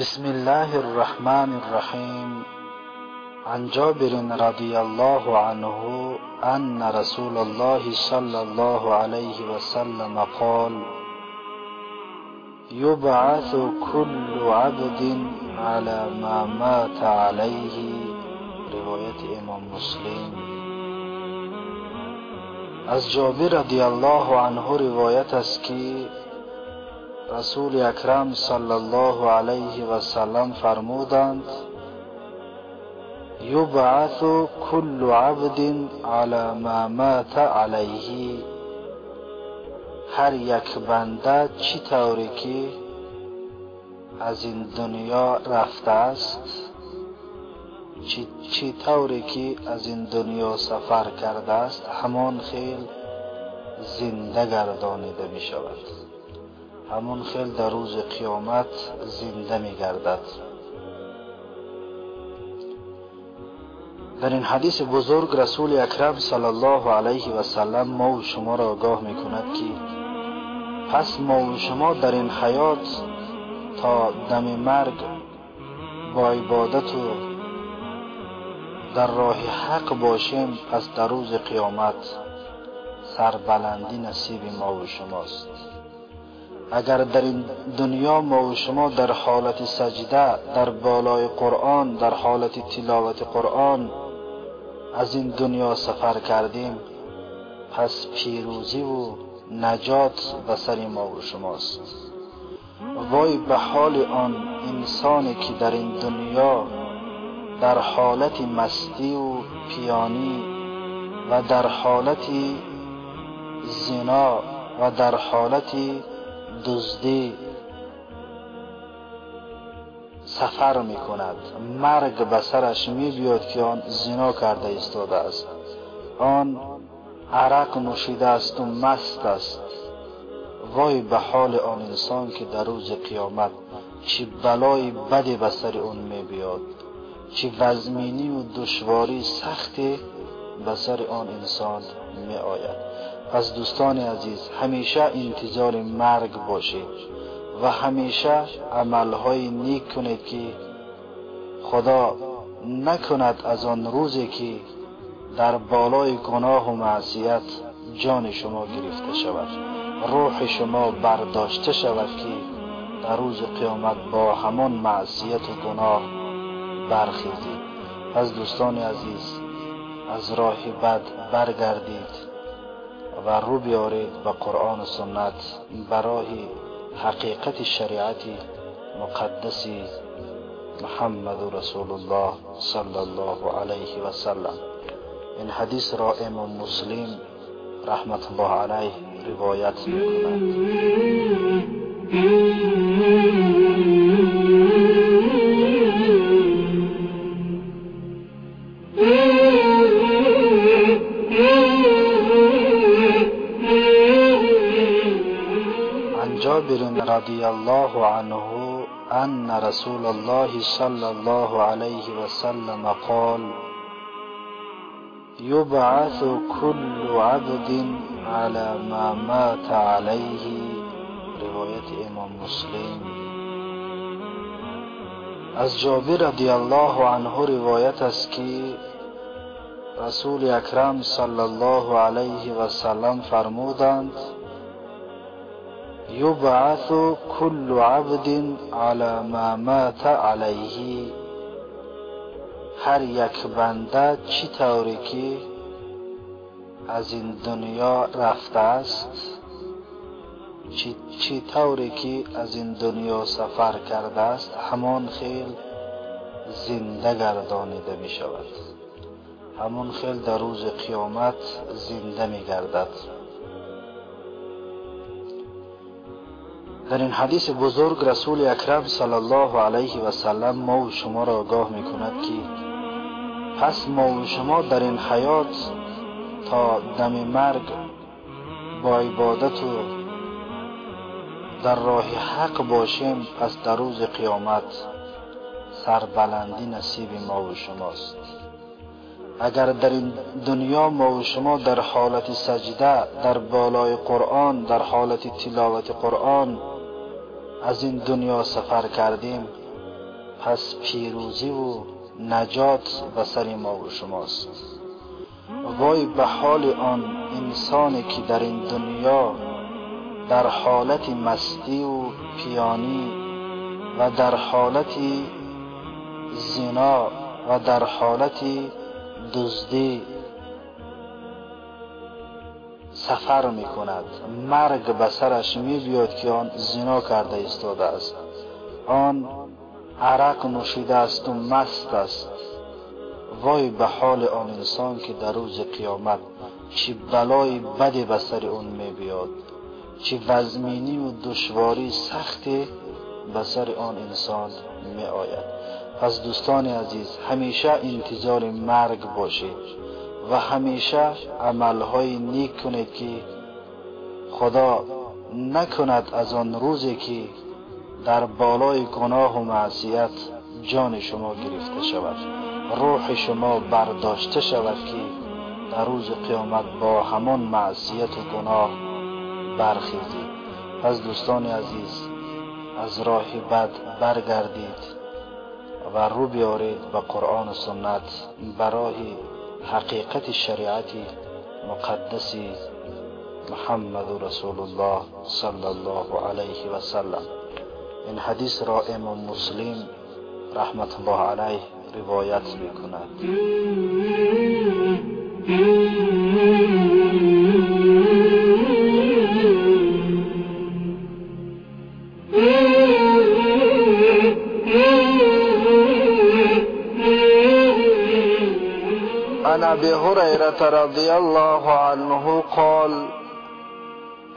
بسم الله الرحمن الرحیم عن جابر رضی الله عنه أن رسول الله صلی الله علیه وسلم قال يبعث كل عبد على ما مات عليه. روایت إمام مسلم. از جابر رضی الله عنه روایت است که رسول اکرم صلی الله علیه و سلم فرمودند یبعث کل عبد علی ما مات علیه. هر یک بنده چی طوری که از این دنیا رفته است چی, چی طوری که از این دنیا سفر کرده است همان خیل زنده گردانیده می شود همون خیل در روز قیامت زنده می گردد در این حدیث بزرگ رسول اکرم صلی الله علیه و سلم ما و شما را آگاه می کند که پس ما و شما در این حیات تا دم مرگ با عبادت و در راه حق باشیم پس در روز قیامت سربلندی نصیب ما و شماست. اگر در این دنیا ما و شما در حالت سجده در بالای قرآن در حالت تلاوت قرآن از این دنیا سفر کردیم پس پیروزی و نجات به سر ما و شماست. وای به حال آن انسانی که در این دنیا در حالت مستی و پیانی و در حالت زنا و در حالت دزدی سفر می کند مرگ به سرش می بیاد که آن زنا کرده ایستاده است. آن عرق نوشیده است و مست است. وای به حال آن انسان که در روز قیامت چی بلای بدی به سر اون می بیاد چی وزمینی و دشواری سختی به سر آن انسان می آید پس دوستان عزیز همیشه انتظار مرگ باشید و همیشه عملهای نیک کنید که خدا نکند از آن روزی که در بالای گناه و معصیت جان شما گرفته شود. روح شما برداشته شود که در روز قیامت با همان معصیت و گناه برخیزید. پس دوستان عزیز از راه بد برگردید. و رو بیارید به قرآن و سنت برای حقیقت شریعت مقدس محمد رسول الله صلی الله علیه و سلم. این حدیث را امام مسلم رحمت الله علیه روایت می‌کند. جابر رضي الله عنه أن رسول الله صلى الله عليه وسلم قال يبعث كل عبد على ما مات عليه روایت امام مسلم. از جابر رضی الله عنه روایت است که رسول اکرم صلی الله علیه و سلم فرمودند یبعث كل عبد على ما مات علیه هر یک بنده چی طوری که از این دنیا رفته است؟ چی, چی طوری که از این دنیا سفر کرده است؟ همان خیل زنده گردانیده می شود همون خیل در روز قیامت زنده می گردد در این حدیث بزرگ رسول اکرم صلی الله علیه و سلم ما و شما را آگاه می کند که پس ما و شما در این حیات تا دم مرگ با عبادت و در راه حق باشیم پس در روز قیامت سربلندی نصیب ما و شماست. اگر در این دنیا ما و شما در حالت سجده در بالای قرآن در حالت تلاوت قرآن از این دنیا سفر کردیم. پس پیروزی و نجات به سر ما و شماست. وای به حال آن انسانی که در این دنیا در حالت مستی و پیانی و در حالت زنا و در حالت دزدی سفر می کند مرگ به سرش می بیاد که آن زنا کرده ایستاده است. آن عرق نوشیده است و مست است. وای به حال آن انسان که در روز قیامت چی بلای بدی به سر اون می بیاد چی وزمینی و دشواری سختی به سر آن انسان می آید پس دوستان عزیز همیشه انتظار مرگ باشید. و همیشه عملهای نیک کنید که خدا نکند از آن روزی که در بالای گناه و معصیت جان شما گرفته شود. روح شما برداشته شود که در روز قیامت با همان معصیت و گناه برخیزید پس دوستان عزیز از راه بد برگردید و رو بیارید به قرآن و سنت. برای حقیقت شریعت مقدس محمد رسول الله صلی الله علیه و سلم این حدیث را امام مسلم رحمت الله علیه روایت میکند عن أبي هريرة رضي الله عنه قال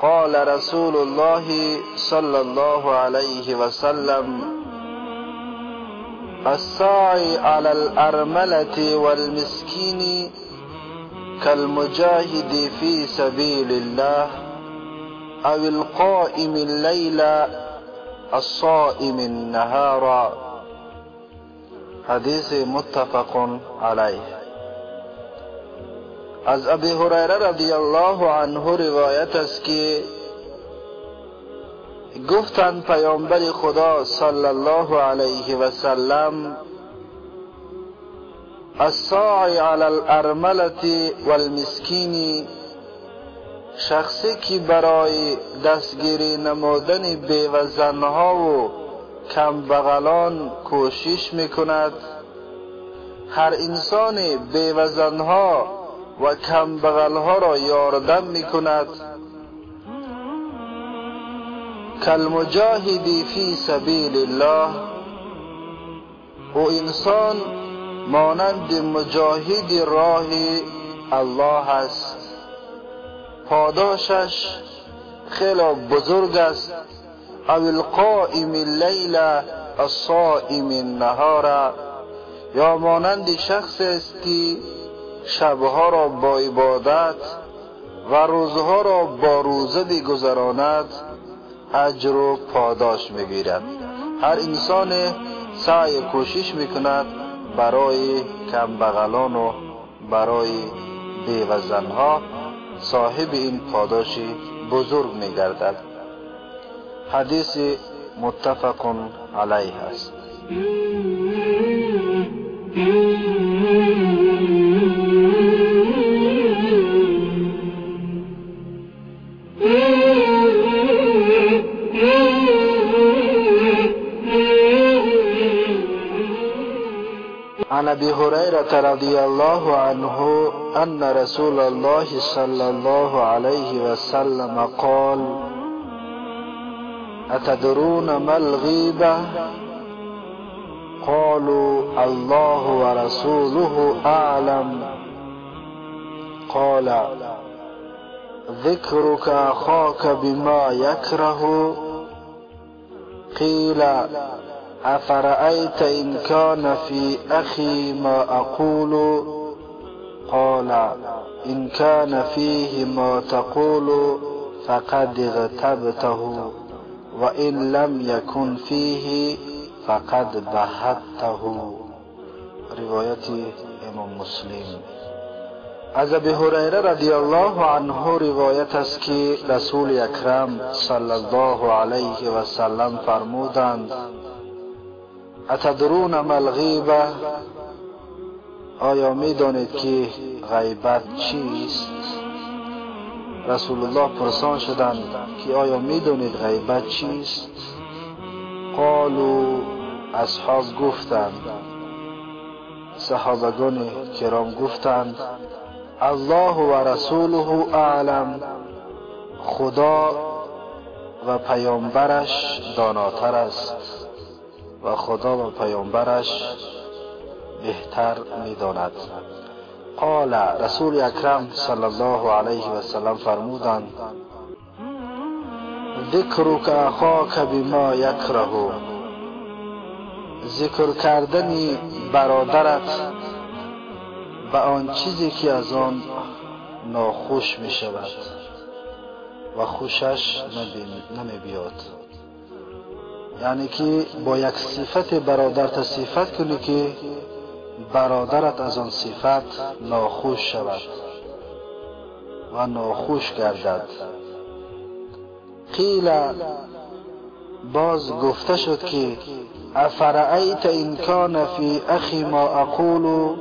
قال رسول الله صلى الله عليه وسلم الساعي على الأرملة والمسكين كالمجاهد في سبيل الله أو القائم الليل الصائم النهار. حديث متفق عليه. از ابی هریره رضی الله عنه روایت است که گفتند پیامبر خدا صلی الله علیه و سلم الساعی علی الارملة والمسکین شخصی که برای دستگیری نمودن بیوزنها و کمبغلان کوشش می‌کند هر انسان بیوزنها و کمبغلها را یاردم می کند کالمجاهدی فی سبیل الله او انسان مانند مجاهد راه الله است. پاداشش خیلی بزرگ است. او القائم اللیل الصائم النهار. یا مانند شخص است که شبها را با عبادت و روزها را با روزه بگذراند اجر و پاداش می‌گیرد. هر انسان سعی کوشش می‌کند برای کمبغلان و برای بیوزنها صاحب این پاداش بزرگ میگردد. حدیث متفق علیه است. عن أبي هريرة رضي الله عنه أن رسول الله صلى الله عليه وسلم قال أتدرون ما الغيبة؟ قالوا الله ورسوله أعلم. قال ذكرك أخاك بما يكره؟ قيل أفرأيت إن كان في أخي ما أقول؟ قال إن كان فيه ما تقول فقد اغتبته وإن لم يكن فيه فقد بهته. روایت امام مسلم۔ از ابی هریره رضی الله عنه روایت است که رسول اکرم صلی الله علیه و سلم فرمودند اتدرون ما الغیبه آیا می دانید که غیبت چیست؟ رسول الله پرسان شدند که آیا می دانید غیبت چیست؟ قالو اصحاب گفتند. صحابگان کرام گفتند الله و رسوله اعلم. خدا و پیامبرش داناتر است. و خدا و پیامبرش بهتر می‌داند. قال رسول اکرم صلی الله علیه و سلم فرمودند ذکرک اخاک بما یکره ذکر کردن برادرت به آن چیزی که از آن ناخوش می شود و خوشش نمی بیاد یعنی که با یک صفت برادرت صفت کنی که برادرت از آن صفت ناخوش شود و ناخوش گردد. قیل باز گفته شد که افرعیت این کان فی اخی ما اقول؟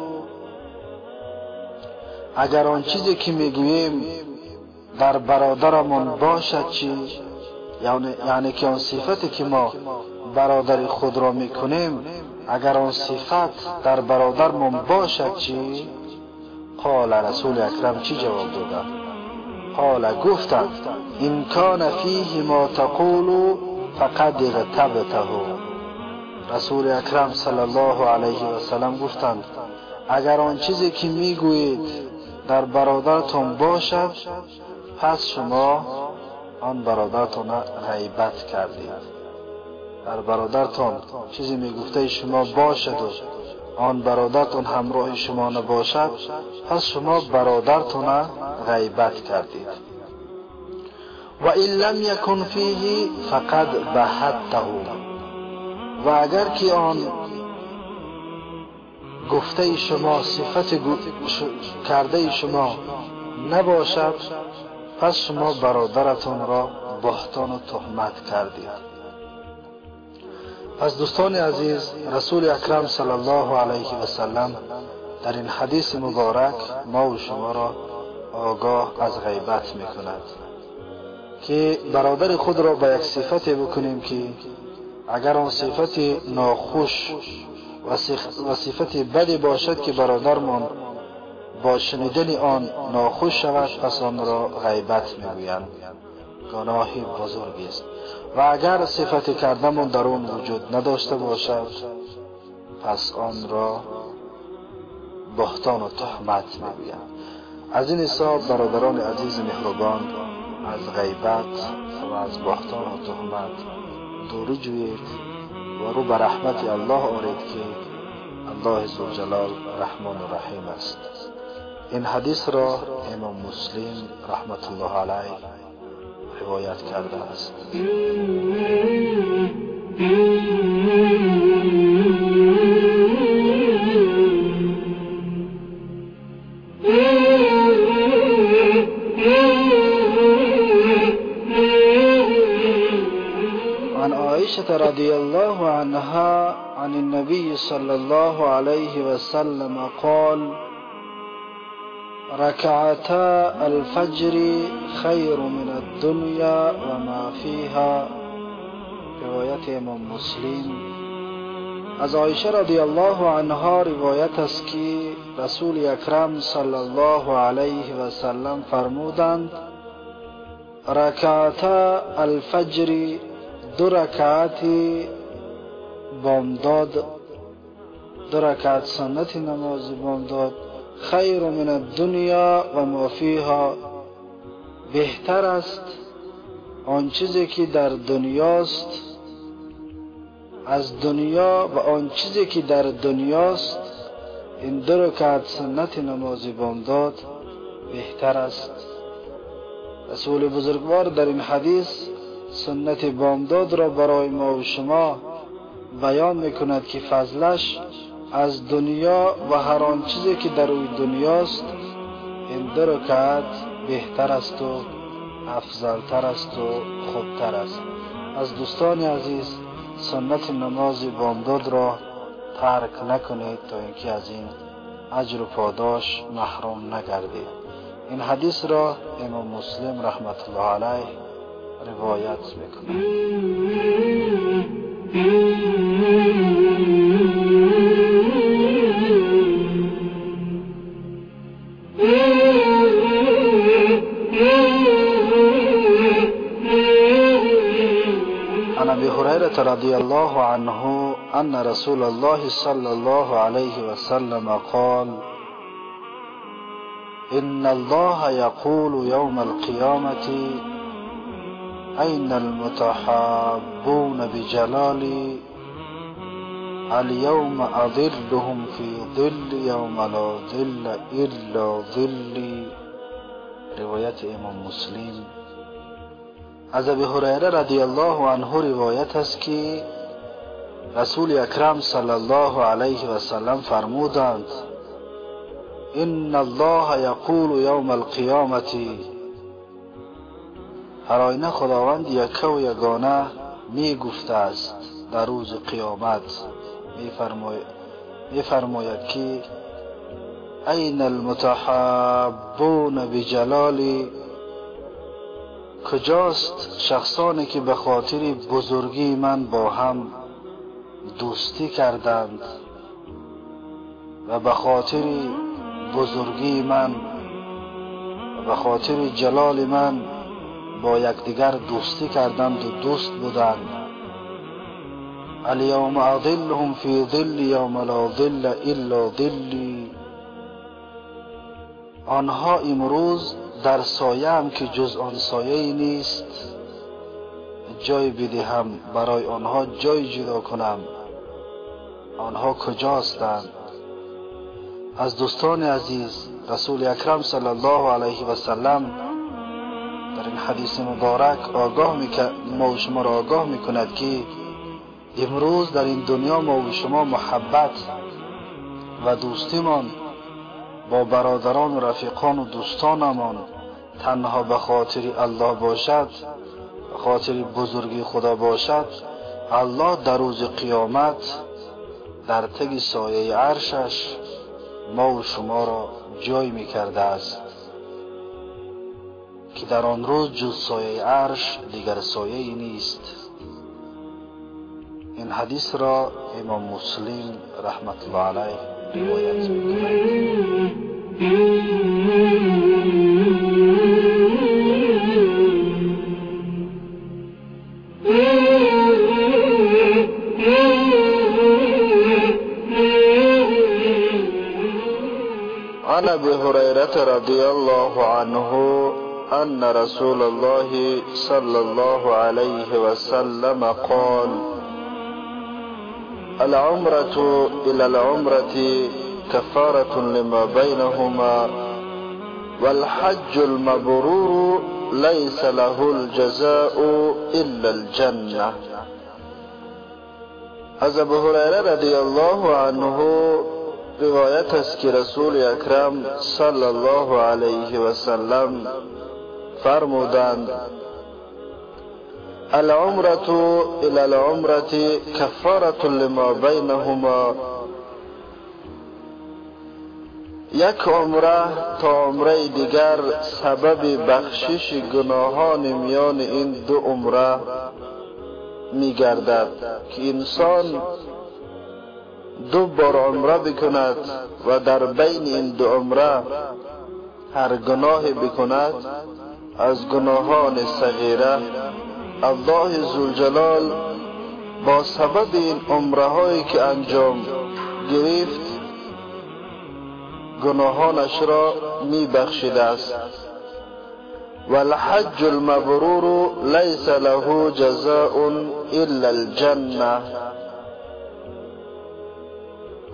اگر آن چیزی که می‌گوییم در برادرمون باشد چی؟ یعنی, یعنی که آن صفتی که ما برادر خود را می‌کنیم اگر آن صفت در برادرمون باشد چی؟ قال رسول اکرم چی جواب دادن؟ قال گفتند این کان فیه ما تقول فقد اغتبته. رسول اکرم صلی الله علیه و سلم گفتند اگر آن چیزی که می‌گویید در برادرتون باشد پس شما آن برادرتون غیبت کردید در برادرتون چیزی می‌گفته شما باشد و آن برادرتون همراه شما نباشد پس شما برادرتون غیبت کردید. و این لم یکن فیه فقد بهدته و اگر که آن گفته شما صفت کرده شما نباشد پس شما برادرتون را بهتان و تهمت کردید پس دوستان عزیز رسول اکرم صلی الله علیه و سلم در این حدیث مبارک ما و شما را آگاه از غیبت می کند که برادر خود را به یک صفت بکنیم که اگر آن صفت ناخوش و صفت بدی باشد که برادرمان با شنیدن آن ناخوش شود پس آن را غیبت می‌گویند. گناهی بزرگی است. و اگر صفت کردمون در آن وجود نداشته باشد پس آن را بهتان و تهمت می‌گویند. از این حساب برادران عزیز مهربان از غیبت و از بهتان و تهمت دوری جوید و رو به رحمت الله آرید که الله زلجلال رحمان و رحیم است. این حدیث را امام مسلم رحمت الله علیه روایت کرده است. عن عائشة رضي الله عنها عن النبي صلى الله عليه وسلم قال ركعتا الفجر خير من الدنيا وما فيها روایت إمام مسلم. از عایشه رضی الله عنها روایت است که رسول اکرم صلی الله علیه و سلم فرمودند رکعتا الفجر دو رکعت بامداد دو رکعت سنت نماز بامداد. خیر من الدنیا و ما فیها. بهتر است آن چیزی که در دنیاست از دنیا و آن چیزی که در دنیاست. این دو رکعت سنت نماز بامداد بهتر است. رسول بزرگوار در این حدیث سنت بامداد را برای ما و شما بیان می‌کند که فضلش از دنیا و هر آن چیزی که در روی دنیاست این رکعت بهتر است و افضلتر است و خوبتر است. از دوستان عزیز سنت نماز بامداد را ترک نکنید تا اینکه از این اجر و پاداش محروم نگردید. این حدیث را امام مسلم رحمت الله علیه روایت می‌کنه رضي الله عنه أن رسول الله صلى الله عليه وسلم قال إن الله يقول يوم القيامة أين المتحابون بجلالي اليوم أظلهم في ظل يوم لا ظل إلا ظلي؟ روایت إمام مسلم. از ابی هریره رضی الله عنه روایت است که رسول اکرم صلی الله علیه و سلم فرمودند ان الله یقول یوم القیامت هر آینه خداوند یکه و یگانه می گفته است در روز قیامت. می فرماید که این المتحابون بجلالی کجاست شخصانی که به خاطر بزرگی من با هم دوستی کردند و به خاطر بزرگی من و به خاطر جلال من با یکدیگر دوستی کردند و دوست بودند. الیوم اظلهم فی ظل یوم لا ظل الا ظلی آنها امروز در سایه هم که جز آن سایه نیست. جای بدهم برای آنها جای جدا کنم. آنها کجا هستند از دوستان عزیز رسول اکرم صلی الله علیه و سلم در این حدیث مبارک آگاه ما و شما را آگاه می‌کند که امروز در این دنیا ما و شما محبت و دوستیمان با برادران و رفیقان و دوستانمان تنها به خاطر الله باشد به خاطر بزرگی خدا باشد الله در روز قیامت در تگ سایه عرشش ما و شما را جای می کرده است که در آن روز جز سایه عرش دیگر سایه ای نیست. این حدیث را امام مسلم رحمت الله علیه روایت می‌کنه عن أبي هريرة رضي الله عنه أن رسول الله صلى الله عليه وسلم قال العمرة إلى العمرة كفارة لما بينهما والحج المبرور ليس له الجزاء إلا الجنة. از أبو هريرة رضي الله عنه روایت است که رسول اکرم صلی الله علیه و سلم فرمودند العمرة إلى العمرة کفارة لما بینهما یک عمره تا عمره دیگر سبب بخشش گناهان میان این دو عمره میگردد که انسان دو بار عمره بکند و در بین این دو عمره هر گناه بکند از گناهان صغیره الله زلجلال با سبب این عمره هایی که انجام گرفت گناهانش را می بخشیده است. والحج المبرور ليس له جزاء الا الجنه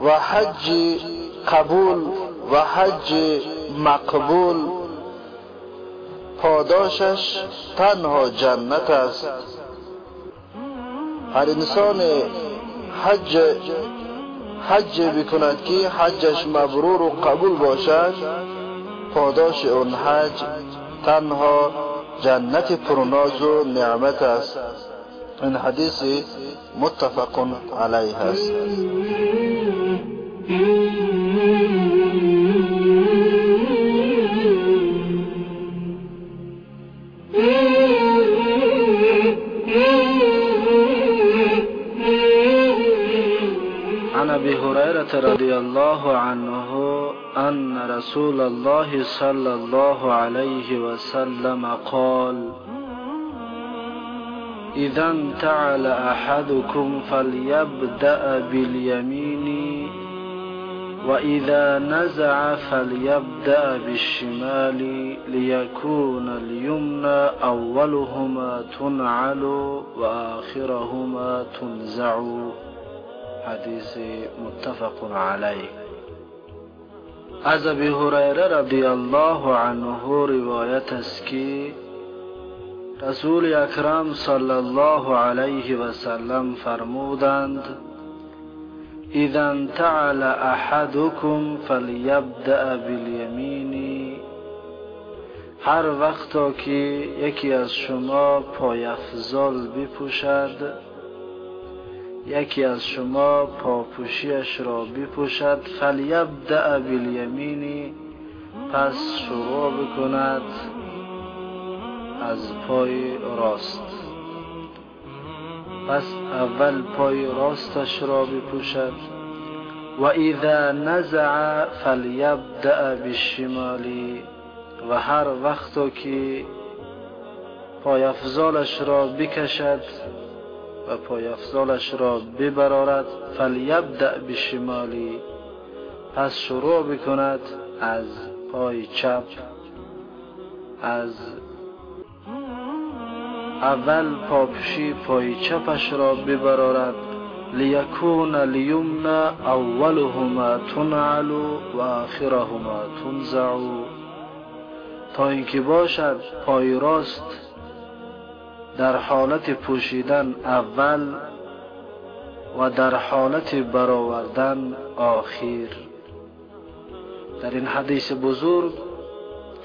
و حج قبول و حج مقبول. پاداشش تنها جنت است. هر انسان حج حج بکند که حجش مبرور و قبول باشد پاداش اون حج تنها جنت پرناز و نعمت است. این حدیث متفق علیه است. الله عنه أن رسول الله صلى الله عليه وسلم قال إذا انتعل أحدكم فليبدأ باليمين وإذا نزع فليبدأ بالشمال ليكون اليمنى أولهما تنعل وآخرهما تنزع. حدیث متفق علیه. از ابی هریره رضی الله عنه روایت است رسول اکرم صلی الله علیه و سلم فرمودند اذا انتعل احدكم فلیبدأ بالیمین. هر وقتا که یکی از شما پای افضال بپوشد یکی از شما پاپوشیش را بپوشد فلیبدع بالیمینی پس شروع بکند از پای راست. پس اول پای راستش را بپوشد و اذا نزع فلیبدع بالشمالی و هر وقت که پای افزالش را بکشد پای افضالش را ببرارد فلیبدع بشمالی. پس شروع بکند از پای چپ. از اول پاپشی پای چپش را ببرارد. لیکون لیمنا اولهما تنعل و آخرهما تنزع. تا اینکه باشد پای راست در حالت پوشیدن اول و در حالت برآوردن آخر. در این حدیث بزرگ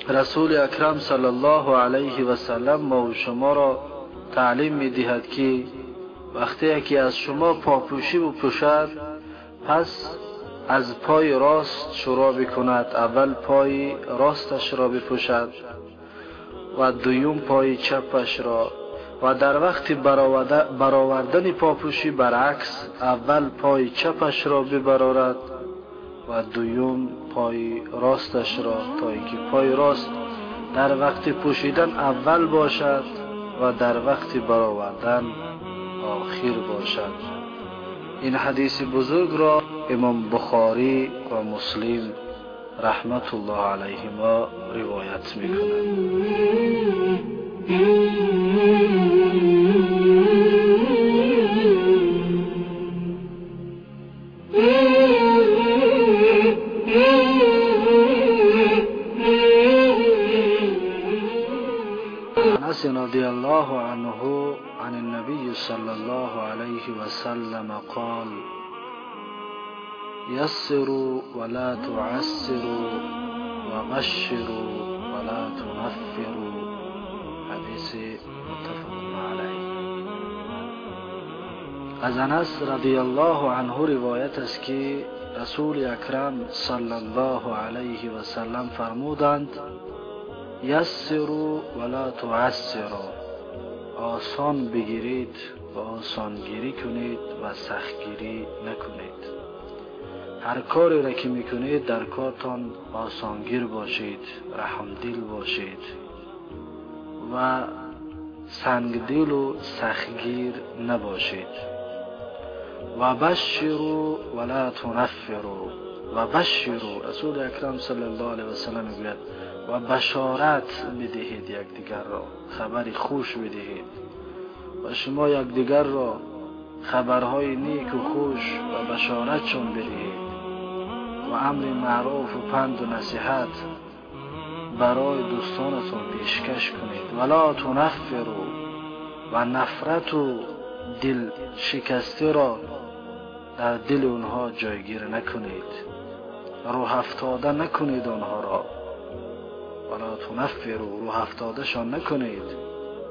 رسول اکرم صلی الله علیه و سلم ما و شما را تعلیم می دهد که وقتی که از شما پاپوشی بپوشد پس از پای راست شروع بکند اول پای راستش را بپوشد و دویم پای چپش را و در وقت برآوردن پاپوشی برعکس اول پای چپش را ببرارد و دویم پای راستش را تا اینکه پای راست در وقت پوشیدن اول باشد و در وقت برآوردن آخر باشد. این حدیث بزرگ را امام بخاری و مسلم رحمت الله علیهما روایت می‌کنند. أنس رضي الله عنه عن النبي صلى الله عليه وسلم قال يسروا ولا تعسروا وبشروا ولا تنفروا. از انس رضی الله عنه روایت است که رسول اکرم صلی الله علیه و سلم فرمودند یسروا ولا تعسروا آسان بگیرید و آسانگیری کنید و سختگیری نکنید. هر کاری را که می‌کنید در کارتان آسانگیر باشید رحمدل باشید و سنگدل و سخگیر نباشید. و بشرو ولا تنفرو و بشرو رسول اکرم صلی الله علیه وسلم می‌گوید و بشارت بدهید یکدیگر را. خبری خوش بدهید. و شما یکدیگر را خبرهای نیک و خوش و بشارت چون بدهید. و امر معروف و پند و نصیحت برای دوستانتون پیشکش کنید. ولا تنفرو و نفرت و دل شکسته را در دل اونها جایگیر نکنید. روح افتاده نکنید آنها را. ولا تنفرو روح افتاده شان نکنید.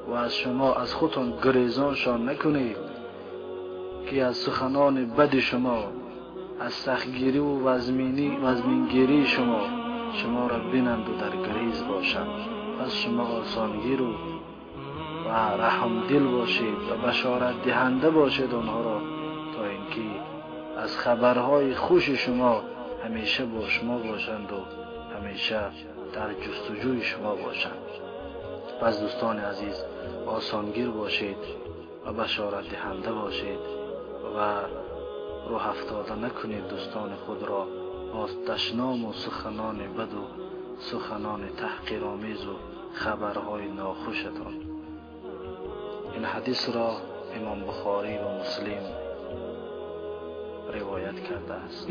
و از شما از خودتان گریزانشان نکنید. که از سخنان بد شما از سختگیری و وزمینی وزمینگیری شما شما را بینند و در گریز باشند. پس شما آسانگیر و و رحم دل باشید و بشارت دهنده باشید آنها را تا اینکه از خبرهای خوش شما همیشه با شما باشند و همیشه در جستجوی شما باشند. پس دوستان عزیز آسانگیر باشید و بشارت دهنده باشید و روح افتاده نکنید دوستان خود را با دشنام و سخنان بد و سخنان تحقیرآمیز و خبرهای ناخوشتان. این حدیث را امام بخاری و مسلم روایت کرده است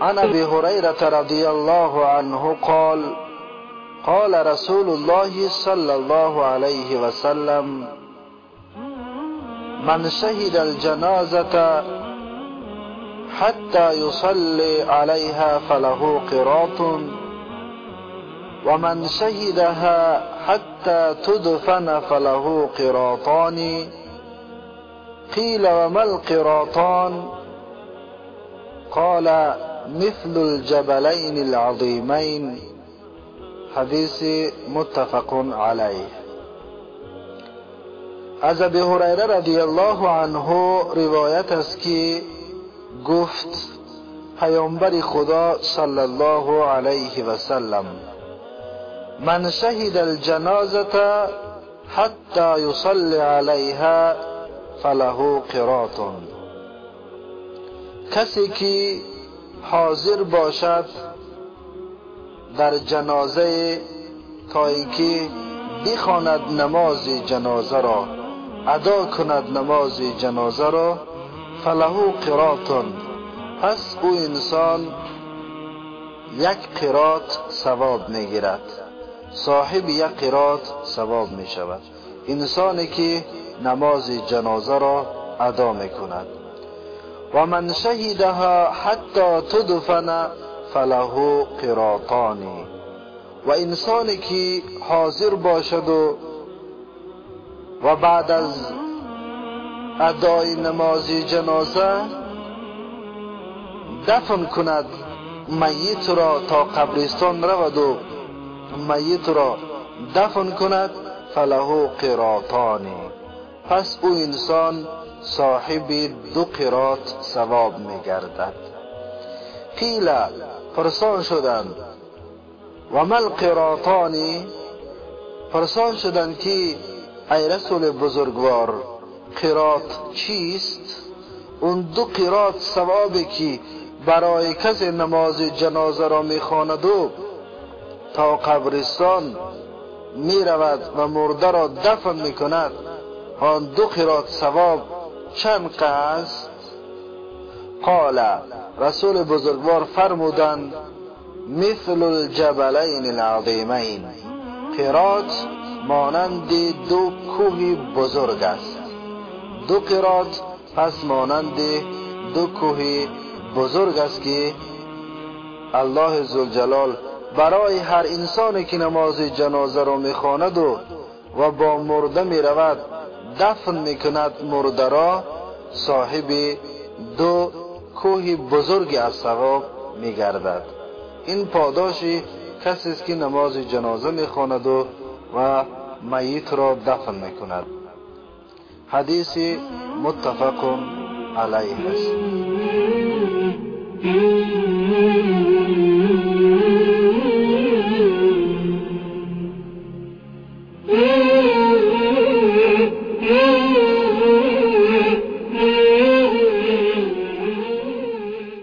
عن أبي هريرة رضي الله عنه قال قال رسول الله صلى الله عليه وسلم من شهد الجنازة حتى يصلي عليها فله قراط. ومن شهدها حتى تدفن فله قراطان. قيل وما القراطان؟ قال مثل الجبلين العظيمين. حدیث متفق علیه از هریره رضی الله عنه روایت است که گفت پیامبر خدا صلی الله علیه و سلم من شهد الجنازه حتی یصلی علیها فله قرات. کسی که حاضر باشد در جنازه تا اینکه بخواند نماز جنازه را ادا کند نماز جنازه را فله قراتون پس او انسان یک قرات ثواب می‌گیرد. صاحب یک قرات ثواب می شود انسانی که نماز جنازه را ادا می کند و من شهدها حتی تدفن فله قراطانی و انسانی که حاضر باشد و و بعد از ادای نماز جنازه دفن کند. میت را تا قبرستان رود و میت را دفن کند. فله قراطانی پس او انسان صاحب دو قرات ثواب می گردد قیل پرسان شدند و مل قراتانی پرسان شدند که ای رسول بزرگوار قرات چیست؟ اون دو قرات ثوابی که برای کسی نماز جنازه را می‌خواند و تا قبرستان می رود و مرده را دفن می کند آن دو قرات ثواب چند است قال رسول بزرگوار فرمودند مثل الجبلین العظیمین. قرات مانند دو کوه بزرگ است. دو قرات پس مانند دو کوه بزرگ است که الله زلجلال برای هر انسانی که نماز جنازه را می‌خواند و و با مرده می‌رود دفن می‌کند مرده را صاحب دو کوه بزرگی از ثواب میگردد. این پاداش کسی است که نماز جنازه می‌خواند و و میت را دفن می‌کند. حديث متفق عليه.